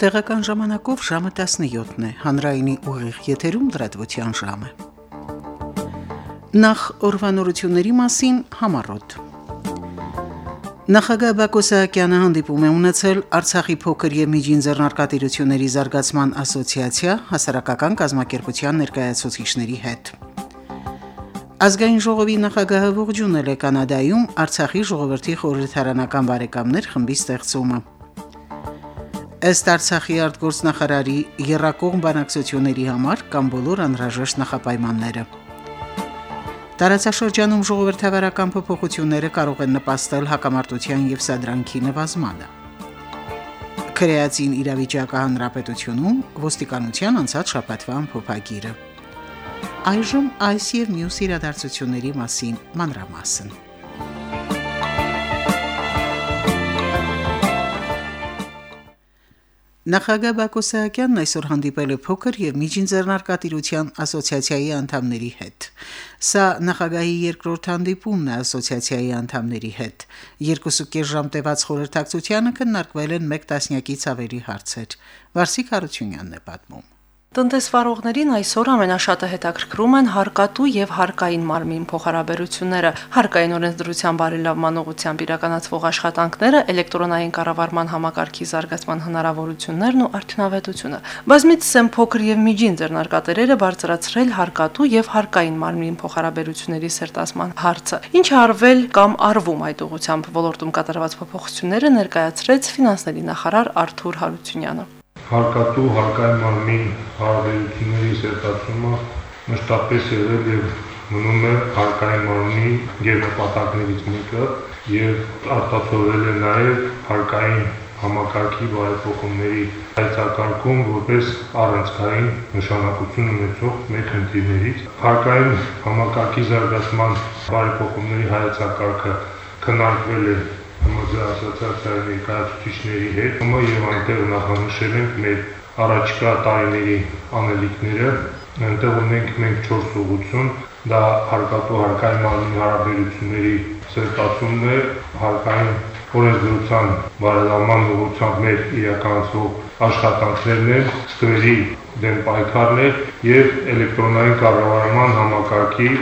Տեղական ժամանակով ժամը 17-ն է, հանրայինի ուղիղ եթերում դրատվության ժամը։ Նախ օրվանորությունների մասին համառոտ։ Նախագահ Բակո Սահակյանը հանդիպում է ունեցել Արցախի փոքր եւ միջին ձեռնարկատիրությունների զարգացման ասոցիացիա հասարակական կազմակերպության ներկայացուցիչների հետ։ Ազգային ժողովի նախագահը ողջունել է Կանադայում Արցախի ժողովրդի խորհրդարանական բարեկամներ խմբի ստեղծումը։ Ըստ Արցախի արտգործնախարարի երրակողմ բանակցությունների համար կամ բոլոր անհրաժեշտ նախապայմանները։ Տարածաշրջանում ժողովրդավարական փոփոխությունները կարող են նպաստել հակամարտության եւ սադրանքի նվազմանը։ Քրեացին իրավիճակը հանրապետությունում ոստիկանության անցած շաբաթվա ամփոփագիրը։ Այժմ այս եւ մյուս իրադարձությունների մասին մանրամասն։ Նախագահ Բակո Սահակյանն այսօր հանդիպել է փոքր եւ միջին ձեռնարկատիրության ասոցիացիայի անդամների հետ։ Սա նախագահի երկրորդ հանդիպումն է ասոցիացիայի անդամների հետ։ Երկուսուկես ժամ տևած խորհրդակցությանը քննարկվել են 1 տասնյակից ավելի հարցեր։ Վարսիկ Հարությունյանն է պատմում։ Տնտեսվարողներին այսօր ամենաշատը հետաքրքրում են հարկատու եւ հարկային մարմին փոխհարաբերությունները, հարկային օրենսդրության բարելավման ուղղությամբ իրականացվող աշխատանքները, էլեկտրոնային կառավարման համակարգի զարգացման հնարավորություններն ու արդյունավետությունը։ Բազմից սեմ փոքր եւ միջին ձեռնարկատերերը բարձրացրել հարկատու եւ հարկային մարմին փոխհարաբերությունների սերտասման հարցը։ Ինչ արվել կամ արվում այդ ուղղությամբ ոլորտում կատարված փոփոխությունները ներկայացրեց ֆինանսների նախարար Արթուր Հարությունյանը հարկատու հարկային մարմին հարաբերությունների սերտացումը մշտապես եղել եւ մնում է հարկային մարմնի գերնպատակներից մեկը եւ արտացոլվել է նաեւ հարկային համակարգի բարեփոխումների հայցակարգում որպես առանցքային նշանակություն ունեցող մեկ խնդիրներից հարկային համակարգի զարգացման բարեփոխումների հայցակարգը քննարկվել է Ասոցիացիայի ներկայացուցիչների հետ եւ այնտեղ նախանշել ենք մեր առաջկա տարիների անելիքները այնտեղ ունենք մենք 4 ուղղություն դա հարկատու հարկային մարմնի հարաբերությունների սերտացումն է հարկային օրենսդրության բարելավման ուղղությամբ մեր իրականացվող աշխատանքներն են ստվերի դեմ պայքարներ եւ էլեկտրոնային կառավարման համակարգի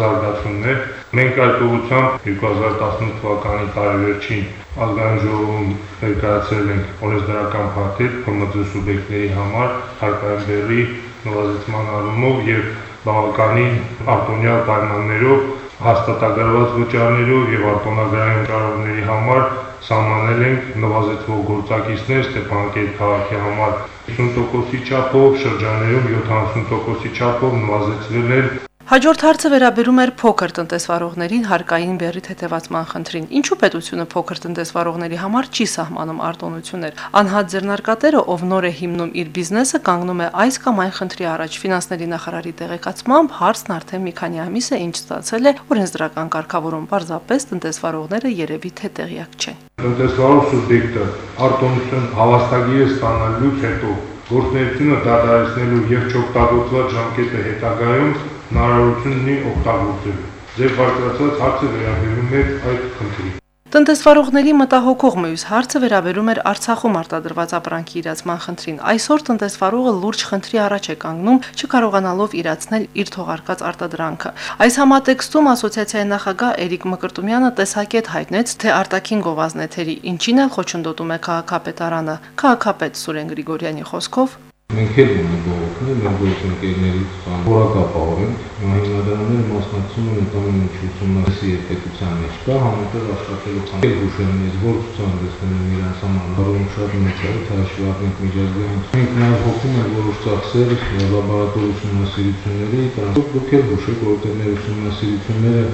զարգացումներ Մենք այդ ուղղությամբ 2018 թվականի տարեվերջին ազգային ժողովում ներկայացրել ենք օրենսդրական փաթեթ ՓՄԶ սուբյեկտների համար հարկային բեռի նվազեցման առումով եւ բավականին արտոնյալ պայմաններով հաստատագրված վճարներով եւ արտոնագրային վճարումների համար սահմանել ենք նվազեցվող գործակիցներ Ստեփանակերտ քաղաքի համար 50%-ի չափով, շրջաներում 70%-ի չափով նվազեցվել են Հաջորդ հարցը վերաբերում էր փոքր տնտեսվարողներին հարկային բեռի թեթևացման խնդրին։ Ինչու պետությունը փոքր տնտեսվարողների համար չի սահմանում արտոնություններ։ Անհատ ձեռնարկատերը, ով նոր է հիմնում իր բիզնեսը, կանգնում է այս կամ այն խնդրի առաջ։ Ֆինանսների նախարարի տեղեկացմամբ հարցն արդեն մի քանի ամիս է ինչ ստացել է օրենսդրական կարգավորում։ Պարզապես տնտեսվարողները երևի թե տեղյակ չեն։ Տնտեսվարող սուբյեկտը արտոնություն հավաստագիր ստանալուց հետո գործունեությունը դադարեցնելու եւ չօգտագործված ժամկետը հետագայում հնարավորություն ունի օգտագործելու։ Ձեր բարձրացած հարցը վերաբերում է այդ խնդրին։ Տնտեսվարողների մտահոգող մյուս հարցը վերաբերում էր Արցախում արտադրված ապրանքի իրացման խնդրին։ Այսօր տնտեսվարողը լուրջ խնդրի առաջ է կանգնում, չկարողանալով իրացնել իր թողարկած արտադրանքը։ Այս համատեքստում ասոցիացիայի նախագահ Էրիկ Մկրտումյանը տեսակետ հայտնեց, թե արտաքին գովազնեթերի ինչին է խոչընդոտում է քաղաքապետարանը։ Քաղաքապետ Սուրեն Գրիգորյանի խոսքով Մենք էլ ունենք բողոքներ, մեր գործընկերներից որակապահորեն, հիմնադրամները մասնակցում են ընդամենը ինչ ուսումնասիրի եւ պետության մեջ կա համատեղ աշխատելու ցանկ հուշերն ես որ ցուցանեցնում են իրանց համար որոնք շատ մեծ է հաշվի առնենք միջազգային մենք նաեւ հոգում ենք որոշ ծախսեր լաբորատոր ուսումնասիրությունների դրանով դուք էլ հուշեք որտեղ մեր ուսումնասիրությունները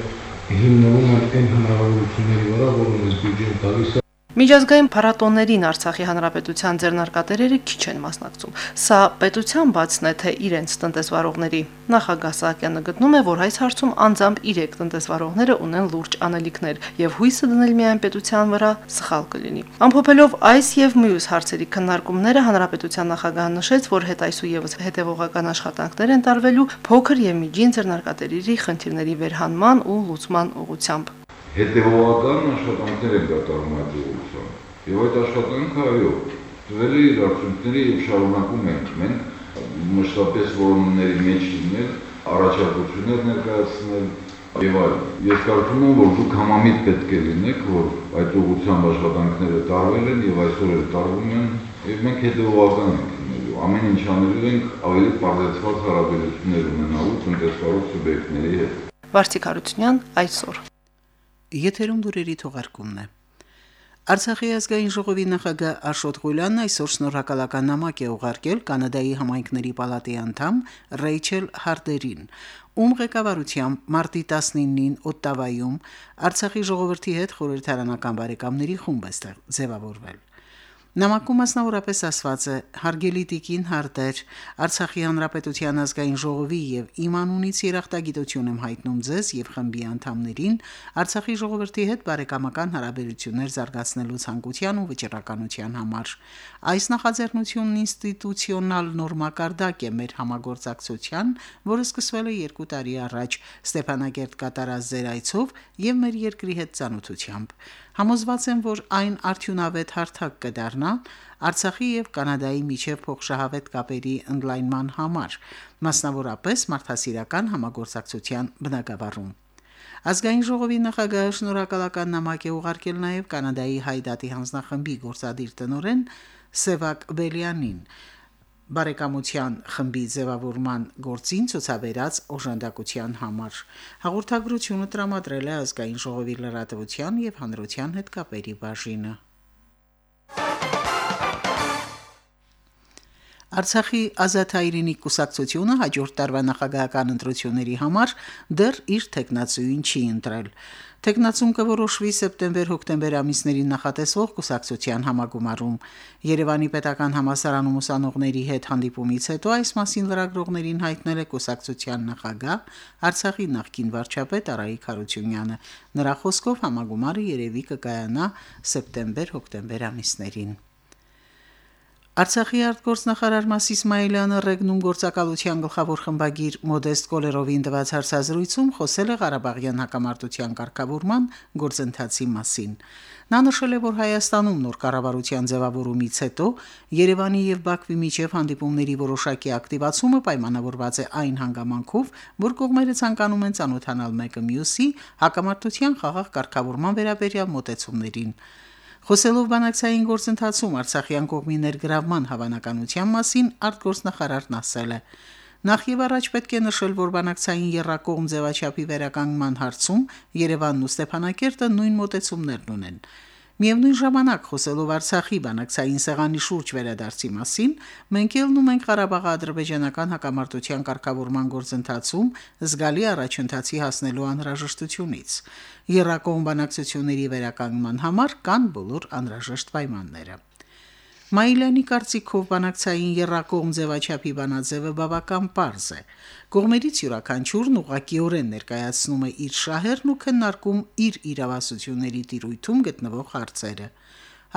հիմնվում են այն հնարավորությունների վրա որոնց բյուջեն տալիս է Միջազգային փառատոներին Արցախի հանրապետության ձեռնարկատերերը քիչ են մասնակցում։ Սա պետության բացն է թե իրենց տնտեսվարողների։ Նախագահ Սահակյանը գտնում է, որ այս հարցում անձամբ իրեք տնտեսվարողները ունեն լուրջ անելիքներ եւ հույսը դնել միայն պետության վրա սխալ կլինի։ Ամփոփելով այս եւ մյուս հարցերի քննարկումները հանրապետության նախագահը նշեց, որ հետ այսու եւս հետևողական աշխատանքներ են տարվելու փոքր եւ միջին ձեռնարկատերերի խնդիրների վերհանման ու լուծման ուղղությամբ հետևողական աշխատանքներ են կատարում այդ ուղղությամբ։ Եվ այդ աշխատանքը այո, Տվել է իր արդյունքները եւ շարունակում ենք մենք մշտապես որոնումների մեջ լինել, առաջարկություններ ներկայացնել եւ այլն։ Ես կարծում եմ, որ դուք համամիտ պետք է լինեք, որ այդ ուղղությամբ աշխատանքները տարվել են եւ այսօր էլ տարվում են եւ մենք հետեւողական ենք լինելու։ Ամեն ինչ անելու ենք ավելի բարձրացված հարաբերություններ ունենալու տնտեսվարող սուբյեկտների հետ։ Վարդիկ Հարությունյան այսօր։ Եթերում դուրերի թողարկումն է։ Արցախի ազգային ժողովի նախագահ Աշոտ Ղուլյանն այսօր շնորհակալական նամակ է ուղարկել կանադայի համայնքների պալատի անդամ Ռեյչել Հարդերին, ում ղեկավարությամբ մարտի 19-ին Օտտավայում Արցախի ժողովրդի հետ խորհրդարանական բարեկամների խումբ է ձևավորվել։ Նամակում մասնավորապես ասված է. «Հարգելի Տիկին Հարտեր, Արցախի Հանրապետության ազգային ժողովի եւ իմ անունից երախտագիտություն եմ հայտնում ձեզ եւ խմբի անդամներին Արցախի ժողովրդի հետ բարեկամական հարաբերություններ զարգացնելու ցանկության ու վճռականության համար։ Այս նախաձեռնությունն ինստիտուցիոնալ նորմակարդակ է մեր համագործակցության, որը սկսվել է 2 տարի առաջ Ստեփանագերտ կատարած ձեր այցով եւ մեր երկրի հետ ծանոթությամբ։ Համոզված եմ, որ այն արդյունավետ հարթակ կդառնա Արցախի եւ Կանադայի միջև փոխշահավետ կապերի ընդլայնման համար, մասնավորապես մարդասիրական համագործակցության բնագավառում։ Ազգային ժողովի նախագահը շնորհակալական նամակ է ուղարկել նաև Կանադայի Հայդատի հանձնախմբի գործադիր տնօրեն Սևակ Բելյանին, բարեկամության խմբի ձևավորման գործին ցուցաբերած օժանդակության համար։ Հաղորդագրությունը տրամադրել է ազգային ժողովի լրատվության եւ հանրության հետ կապերի բաժինը։ Արցախի ազատայրենի կուսակցությունը հաջորդ տարվա նախագահական ընտրությունների համար դեռ իր տեխնացուին չի ընտրել։ Տեխնացուն կորոշվի սեպտեմբեր-հոկտեմբեր ամիսներին նախատեսվող կուսակցության համագումարում։ Երևանի պետական համասարանում ուսանողների հետ հանդիպումից հետո այս մասին լրագրողներին հայտնել է կուսակցության նախագահ Արցախի նախկին վարչապետ Արայիկ Հարությունյանը։ Նրա խոսքով համագումարը երևի կկայանա սեպտեմբեր-հոկտեմբեր ամիսներին։ Արցախի արտգործնախարար Մասիս Իսմայելյանը Ռեգնում գործակալության գլխավոր խմբագիր Մոդեստ Կոլերովին տված հարցազրույցում խոսել է Ղարաբաղյան հակամարտության կարգավորման գործընթացի մասին։ Նա նշել է, որ Հայաստանում նոր կառավարության ձևավորումից հետո Երևանի եւ Բաքվի միջև հանդիպումների որոշակի ակտիվացումը պայմանավորված է այն հանգամանքով, որ կողմերը ցանկանում են ցանոթանալ մեկը մյուսի հակամարտության խաղաղ կարգավորման վերաբերյալ մոտեցումներին։ Խոսելով բանակցային գործընթացում Արցախյան կողմի ներգրավման հավանականության մասին արտգործնախարարն ասել է. Նախ եւ առաջ պետք է նշել, որ բանակցային երրակողմ ձևաչափի վերականգնման հարցում Երևանն ու Ստեփանակերտը նույն մոտեցումներն ունեն։ Միևնույն ժամանակ խոսելով Արցախի բանակցային սեղանի շուրջ վերադարձի մասին, մենք ելնում ենք Ղարաբաղի ադրբեջանական հակամարտության կարգավորման գործընթացում զգալի առաջընթացի հասնելու անհրաժեշտությունից։ Երրակողմ բանակցությունների վերականգնման համար կան բոլոր անհրաժեշտ պայմանները։ Մայլյանի կարծիքով բանակցային երրակողմ ձևաչափի բանաձևը բավական པարզ է։ Կողմերից յուրաքանչյուրն ուղղակիորեն ներկայացնում է իր շահերն ու քննարկում իր իրավասությունների տիրույթում գտնվող հարցերը։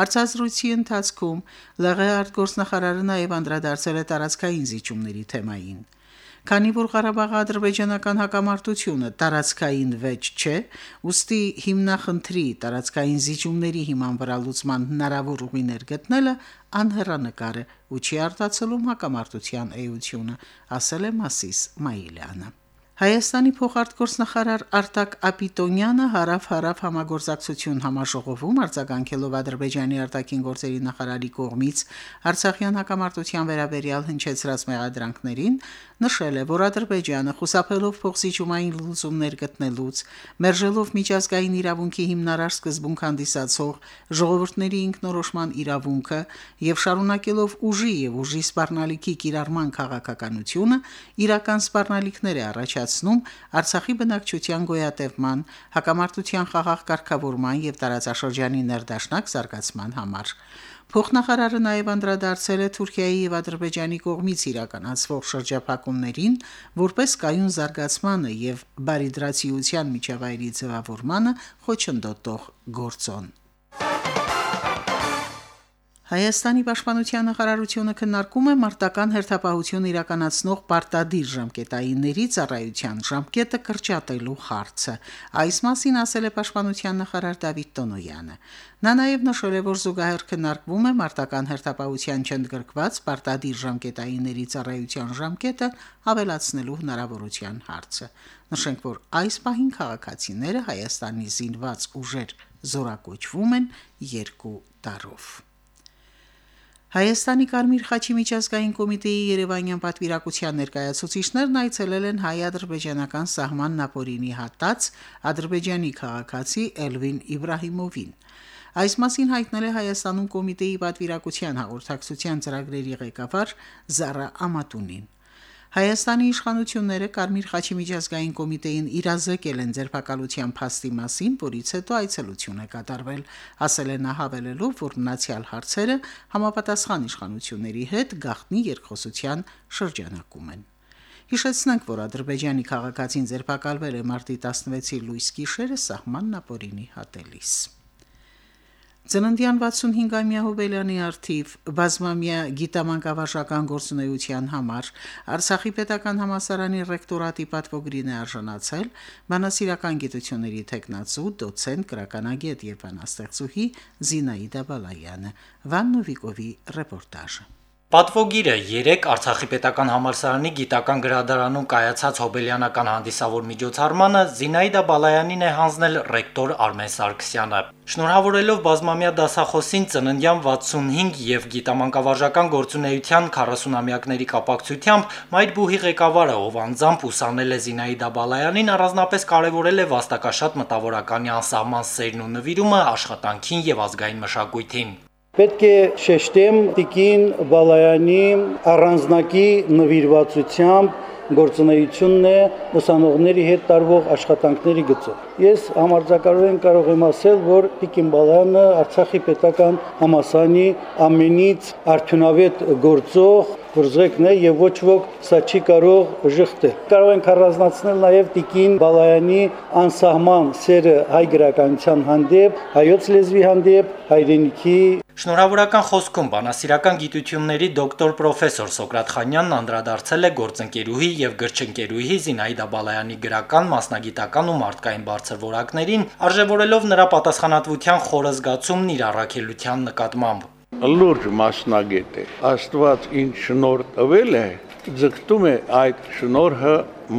Հարցազրույցի ընթացքում ԼՂՀ արտգործնախարարը նաև անդրադարձել է տարածքային զիջումների թեմային։ Քանի որ Ղարաբաղի ադրբեջանական հակամարտությունը տարածքային վեճ չէ, ուստի հիմնախնդրի տարածքային զիջումների հիման վրա լուծման հնարավոր ուղիներ գտնելը անհեռանկար է ու չի արտացոլում հակամարտության էությունը, ասել է Մասիս Մայիլյանը։ Հայաստանի փոխարտգործնախարար Արտակ Ապիտոնյանը հարավ-հարավ համագործակցություն համաժողովում արձագանքելով Ադրբեջանի արտաքին գործերի նախարարի կողմից Արցախյան հակամարտության վերաբերյալ հնչեցրած մեղադրանքներին նշել է, որ Ադրբեջանը խուսափելով փոխզիջումային լուծումներ գտնելուց, մերժելով միջազգային իրավունքի հիմնարար սկզբունք հանդիսացող ժողովուրդների ինքնորոշման իրավունքը եւ շարունակելով ուժի եւ ուժի սպառնալիքի կիրառման քաղաքականությունը, իրական սպառնալիքներ է առաջացնում Արցախի բնակչության գոյատևման, հակամարտության խաղաղ կարգավորման եւ տարածաշրջանի ներդաշնակ զարգացման համար։ Փոխնախարարը նաև անդրադարձել է Թուրքիայի եւ Ադրբեջանի կողմից իրականացվող շրջափակումներին, որպես կայուն զարգացմանը եւ բարիդրացիության միջավայրի ձևավորմանը խոչընդոտող գործոն։ Հայաստանի պաշտպանության նախարարությունը քննարկում է մարտական հերթապահություն իրականացնող պարտադիր ժամկետայինների ծառայության ժամկետը կրճատելու հարցը։ Այս մասին ասել է պաշտպանության նախարար Դավիթ Տոնոյանը։ Նա նաև նշել է, որ զուգահեռ քննարկվում է մարտական հերթապահության չընդգրկված պարտադիր ժամկետայինների ծառայության ժամկետը ավելացնելու հնարավորության հարցը։ Նշենք, որ այս պահին քաղաքացիները Հայաստանի զինված ուժեր զորակոչվում են երկու տարով։ Հայաստանի Կարմիր խաչի միջազգային կոմիտեի Երևանյան պատվիրակության ներկայացուցիչներն այցելել են հայ-ադրբեջանական սահման Նապորինի հատած Ադրբեջանի քաղաքացի Էլվին Իբրահիմովին։ Այս մասին հայտնել է Հայաստանում կոմիտեի պատվիրակության հաղորդակցության ծրագրերի ղեկավար Զարա Ամատունին։ Հայաստանի իշխանությունները Կարմիր խաչի միջազգային կոմիտեին իրազեկել են ձերբակալության փաստի մասին, որից հետո այցելություն է կատարվել, ասել է նա հավելելով, որ մնացյալ հարցերը համապատասխան իշխանությունների հետ գաղտնի երկխոսության շրջանակում են։ Հիշեցնենք, որ Ադրբեջանի քաղաքացին ձերբակալվել է մարտի 16-ի լույս գիշերը սահման Նապորինի հատելիս։ Ծննդյան 65-ամյա Հոբելյանի արթիվ բազմամյա գիտամանկավարժական գործունեության համար Արցախի պետական համալսարանի ռեկտորատի պատվոգրին է արժանացել Մանասիրական գիտությունների տեխնացու, դոցենտ, գրականագետ եւ բանաստեղծուհի Զինայդա Բալայանը։ Վաննովիկովի ռեպորտաժը։ Պատվոգիրը 3 Արցախի պետական համալսարանի գիտական գրադարանում կայացած հոբելյանական հանդիսավոր միջոցառմանը Զինայդա Բալայանին է հանձնել ռեկտոր Արմեն Սարգսյանը։ Շնորհավորելով բազմամյա դասախոսին ծննդյան 65 եւ գիտամանկավարժական գործունեության 40-ամյակների կապակցությամբ Մայր բուհի ղեկավարը, ով անձամբ ուսանել է Զինայդա Բալայանին, առանձնապես կարևորել է վաստակաշատ մտավորականի անսահման սերն ու նվիրումը աշխատանքին եւ ազգային մշակույթին։ Պետք է շեշտեմ Տիկին Բալայանի առանձնակի նվիրվածությամբ գործունեությունն է ուսանողների հետ տարվող աշխատանքների գծով։ Ես համարձակորեն կարող եմ ասել, որ Տիկին Բալայանը Արցախի պետական համասանի ամենից արդյունավետ գործող բրզեկն է եւ ոչ ոք սա չի կարող ժխտել։ Կարող ենք առանձնացնել նաեւ Տիկին Բալայանի անսահման սերը հայ գրականության հանդեպ, հայոց լեզվի հանդեպ, հայրենիքի Շնորհավորական խոսքում բանասիրական գիտությունների դոկտոր պրոֆեսոր Սոկրատ Խանյանն անդրադարձել է գործընկերուհի եւ գրչընկերուհի Զինայդա Բալայանի գրական, մասնագիտական ու մարդկային բարձր որակներին, արժևորելով նրա պատասխանատվության խորը զգացումն իր առաքելության նկատմամբ լուրջ մասնագետ է։ Աստված ինչ շնոր տվել է, ձգտում է այդ շնորհը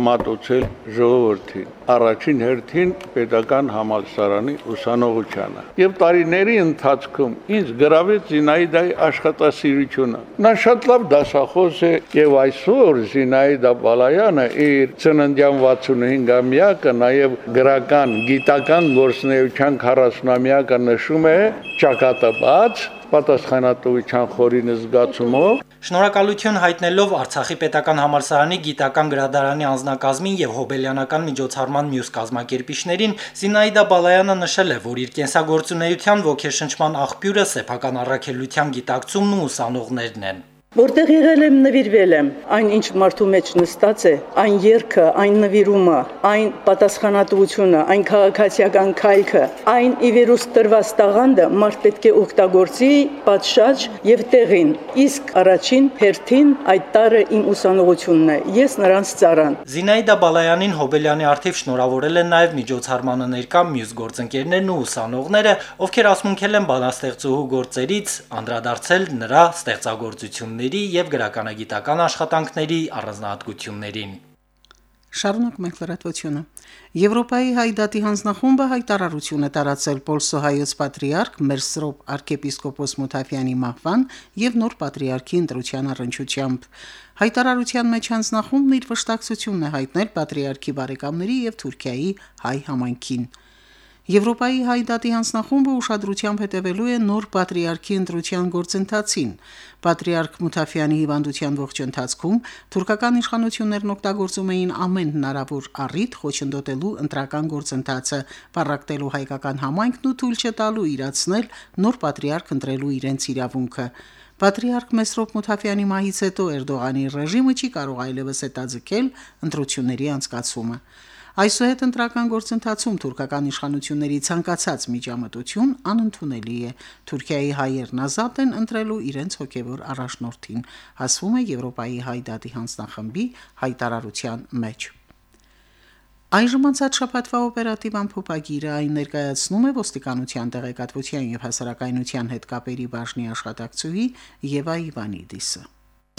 մատուցել ժողովրդին առաջին հերթին պետական համալսարանի ուսանողությանը եւ տարիների ընթացքում ինձ գրավեց Զինայդայի աշխատասիրությունը նա շատ լավ դասախոս է եւ այսօր Զինայդա Բալայանը իր ծննդյան 65-ամյակը նաեւ գրական գիտական գործնեության 40-ամյակը նշում է ճակատապած պատասխանատվության խորին զգացումով Շնորհակալություն հայտնելով Արցախի պետական համալսարանի գիտական գրադարանի անձնակազմին եւ հոբելյանական միջոցառման մյուս կազմակերպիչներին Զինայդա Բալայանը նշել է, որ իր կենսագործունեության ոգեշնչման աղբյուրը սեփական առաքելության գիտակցումն ու ուսանողներն են։ Որտեղ եղել եմ, նվիրվել եմ, այն ինչ մարդու մեջ նստած է, այն երգը, այն նվիրումը, այն պատասխանատվությունը, այն քաղաքացիական քայլքը, այն ի վիրուս տրված տաղանդը մարդ պետք է օգտագործի պատշաճ եւ տեղին։ Իսկ առաջին հերթին այդ տարը իմ ուսանողությունն է։ Ես նրանց ծառան։ Զինայդա Բալայանին Հոբելյանի արթիվ շնորհավորել են նաեւ միջոցառմանը ներկա մյուս գործընկերներն ու ուսանողները, ովքեր ասմունքել են բանաստեղծուհու գործերից, անդրադարձել նրա ստեղծագործություններին գիտությունների եւ գրականագիտական աշխատանքների առանձնահատկություններին։ Շարունակ մենք լրատվությունը։ Եվրոպայի հայդատի հանձնախումբը հայտարարություն է տարածել Պոլսոհայոց պատրիարք Մերսրոպ arczepiskopos Մութաֆյանի մահվան եւ նոր պատրիարքի ընտրության առընչությամբ։ Հայտարարության մեջ հանձնախումբն իր վշտակցությունն է հայտնել պատրիարքի բարեկամների եւ Թուրքիայի հայ համայնքին։ Եվրոպայի հայդատի հանձնախումբը ուշադրությամբ հետևելու է նոր պատրիարքի ընտրության գործընթացին։ Պատրիարք Մութաֆյանի հիվանդության ողջ ընթացքում թուրքական իշխանություններն օգտագործում էին ամեն հնարավոր առիթ խոչընդոտելու ընտրական գործընթացը, պարակտելու հայկական համայնքն ու թույլ չտալու իրացնել նոր պատրիարք ընտրելու իրենց իրավունքը։ Պատրիարք Մեսրոպ Մութաֆյանի մահից հետո Էրդողանի ռեժիմը չի կարող այլևս հետաձգել ընտրությունների անցկացումը։ Այսուհետ ընտրական գործընթացում թուրքական իշխանությունների ցանկացած միջամտություն անընդունելի է։ Թուրքիայի հայերն ազատ են ընտրելու իրենց հոգևոր առաջնորդին, ասվում է Եվրոպայի հայ դատի հանձնախմբի հայտարարության մեջ։ Այժմ անցած շաբաթվա օպերատիվ ամփոփագիրը այն ներկայացնում է ոստիկանության տեղեկատվության եւ հասարակայնության հետ կապերի բաժնի աշխատակցուհի Եվա Իվանիդիսը։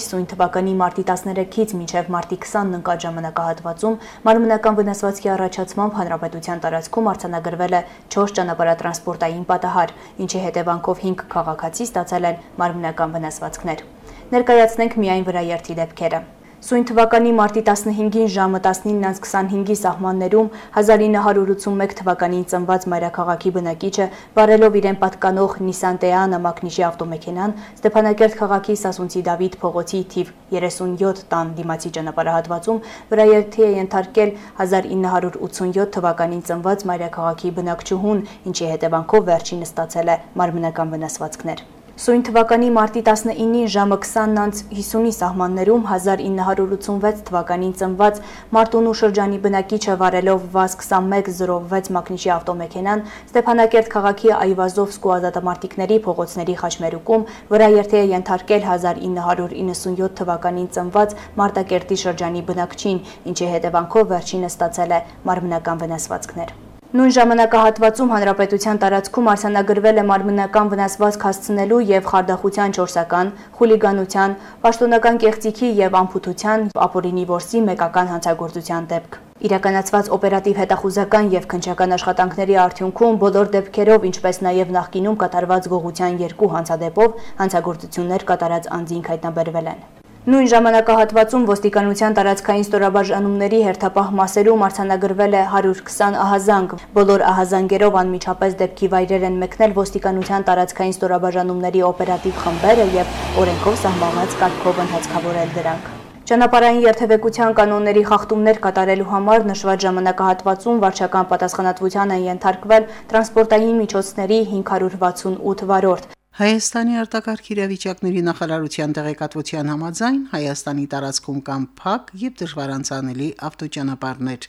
Իսույն թվականի մարտի 13-ից մինչև մարտի 20-ն ընկած ժամանակահատվածում մարմնական վնասվածքի առաջացմամբ հանրապետության տարածքում արձանագրվել է 4 ճանապարհատրանսպորտային պատահար, ինչի հետևանքով 5 քաղաքացի ստացել են մարմնական վնասվածքներ։ Ներկայացնենք միայն վրաերթի դեպքերը։ Սույն թվականի մարտի 15-ին ժամը 19:25-ի սահմաններում 1981 թվականին ծնված մայրաքաղաքի բնակիչը վարելով իրեն պատկանող Nissan Teana մակնիշի ավտոմեքենան Ստեփանակերտ քաղաքի Սասունցի Դավիթ փողոցի թիվ 37 տան դիմացի ճանապարհատվածում վրաերթի է ենթարկել 1987 թվականին ծնված մայրաքաղաքի բնակչուհուն, ինչի հետևանքով վերջինը ստացել է մարմնական վնասվածքներ։ Սույն թվականի մարտի 19-ին ժամը 20:50-ի սահմաններում 1986 թվականին ծնված Մարտունու շրջանի բնակիչը վարելով ՎԱԶ 2106 մակնիշի ավտոմեքենան Ստեփանակերտ քաղաքի Այվազովսկ ու ազատամարտիկների փողոցների խաչմերուկում վրա երթի է ենթարկել 1997 թվականին ծնված Մարտակերտի շրջանի բնակչին, ինչի հետևանքով վերջինը ստացել է մարմնական վնասվածքներ։ Նույն ժամանակահատվածում հանրապետության տարածքում արսանագրվել է մարմնական վնասվածք հասցնելու եւ խարդախության չորսական, խուլիգանության, պաշտոնական կեղծիքի եւ անփութության, ապօրինի ворսի մեկական հանցագործության դեպք։ Իրականացված օպերատիվ հետախուզական եւ քնչական աշխատանքների արդյունքում բոլոր դեպքերով, ինչպես նաեւ նախկինում կատարված գողության երկու հանցադեպով հանցագործություններ կատարած անձինք հայտնաբերվել են։ Նույն ժամանակահատվածում ոստիկանության տարածքային ստորաբաժանումների հերթապահ մասերում արձանագրվել է 120 ահազանգ։ Բոլոր ահազանգերով անմիջապես դեպքի վայրեր են մեկնել ոստիկանության տարածքային ստորաբաժանումների օպերատիվ խմբերը եւ օրենքով սահմանված կարգով ընթացքավորել դրանք։ Ճանապարհային երթևեկության կանոնների խախտումներ կատարելու համար նշված ժամանակահատվածում վարչական պատասխանատվության են ենթարկվել տրանսպորտային միջոցների 568 վարորդ, Հայաստանի արտակարգ իրավիճակների նախարարության տեղեկատվության համաձայն Հայաստանի տարածքում կան փակ եւ դժվարանցանելի ավտոճանապարհներ։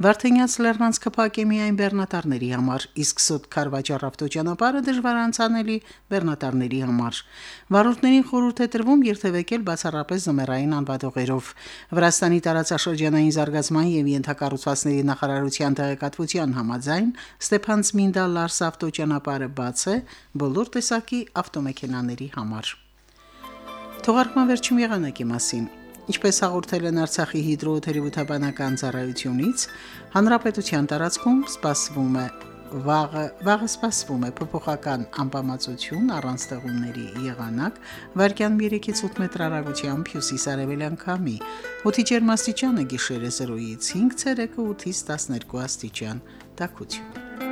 Վարդենյաց Լեռնանցքը փակ է միայն բեռնատարների համար, իսկ Սոտ Խարվաճար ավտոճանապարհը դժվարանցանելի բեռնատարների համար։ Վարորդներին խորհուրդ է տրվում երթևեկել բացառապես զմերային անվադողերով։ Վրաստանի տարածաշրջանային զարգացման եւ ենթակառուցվածքների նախարարության տեղեկատվության համաձայն Ստեփանցմինդա Լարս ավտոճանապարհը բաց է բոլոր տեսակի ավտոմեքենաների համար։ Թողարկման վերջին եղանակի մասին Ինչպես հաղորդել են Արցախի հիդրոթերապևտաբանական ծառայությունից, հանրապետության տարածքում սպասվում է վաղը վաղը սպասվում է փոփոխական անբավարարություն առանց տեղումների եղանակ վարկյան 3-ից 8 մետր հեռագությամբ հյուսիսարևելյան քամի օդի ջերմաստիճանը գիշերը 0-ից 5 ցերեկը 8-ից 12 աստիճան տաքություն